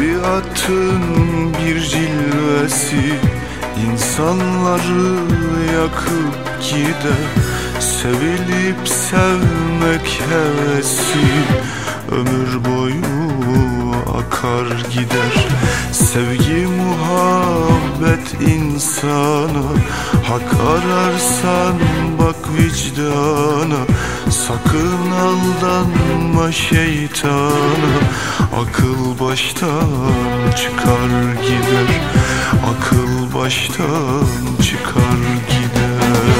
Hayatın bir cilvesi insanları yakıp gider Sevilip sevmek hevesi. Ömür boyu akar gider. Sevgi muhabbet insana Hak ararsan bak vicdana Sakın aldanma şeytana Akıl baştan çıkar gider. Akıl baştan çıkar gider.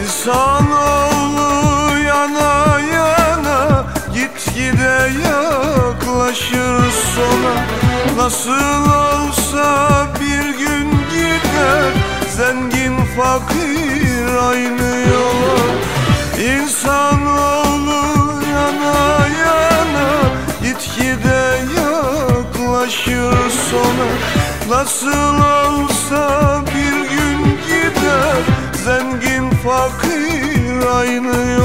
İnsanoğlu yana yana Gitgide yaklaşır sona Nasıl olsa bir gün gider Zengin fakir aynı yola. İnsanoğlu yana yana Gitgide yaklaşır sona. Nasıl olsa bir gün gider Zengin fakir aynı yola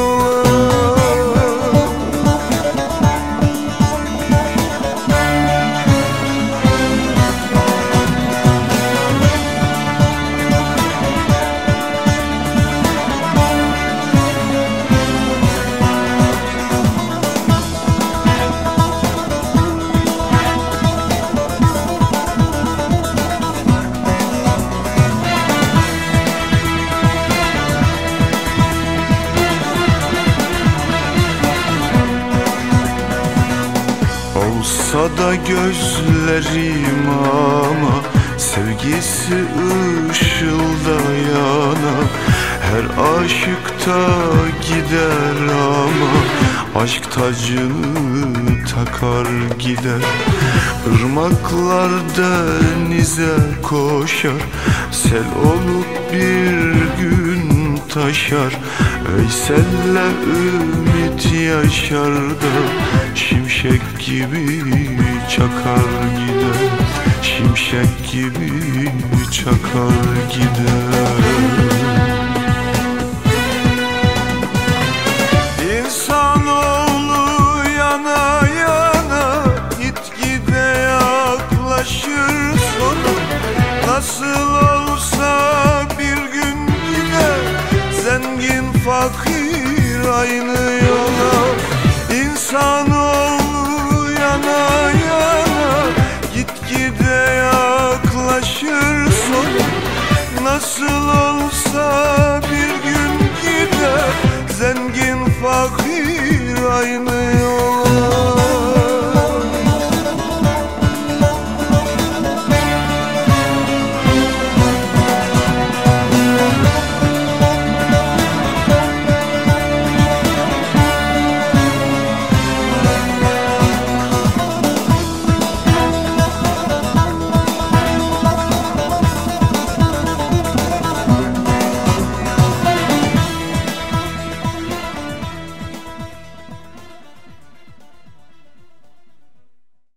Da gözlerim ama Sevgisi ışılda yana Her aşıkta gider ama Aşk tacını takar gider. Irmaklar denize koşar Sel olup bir gün taşar. Veysel'le ümit yaşar da Şimşek gibi çakar gider. Şimşek gibi çakar gider. Nasıl olsa bir gün gider Zengin fakir aynı yola. İnsanoğlu olur Nasıl olsa bir gün gider Zengin fakir aynı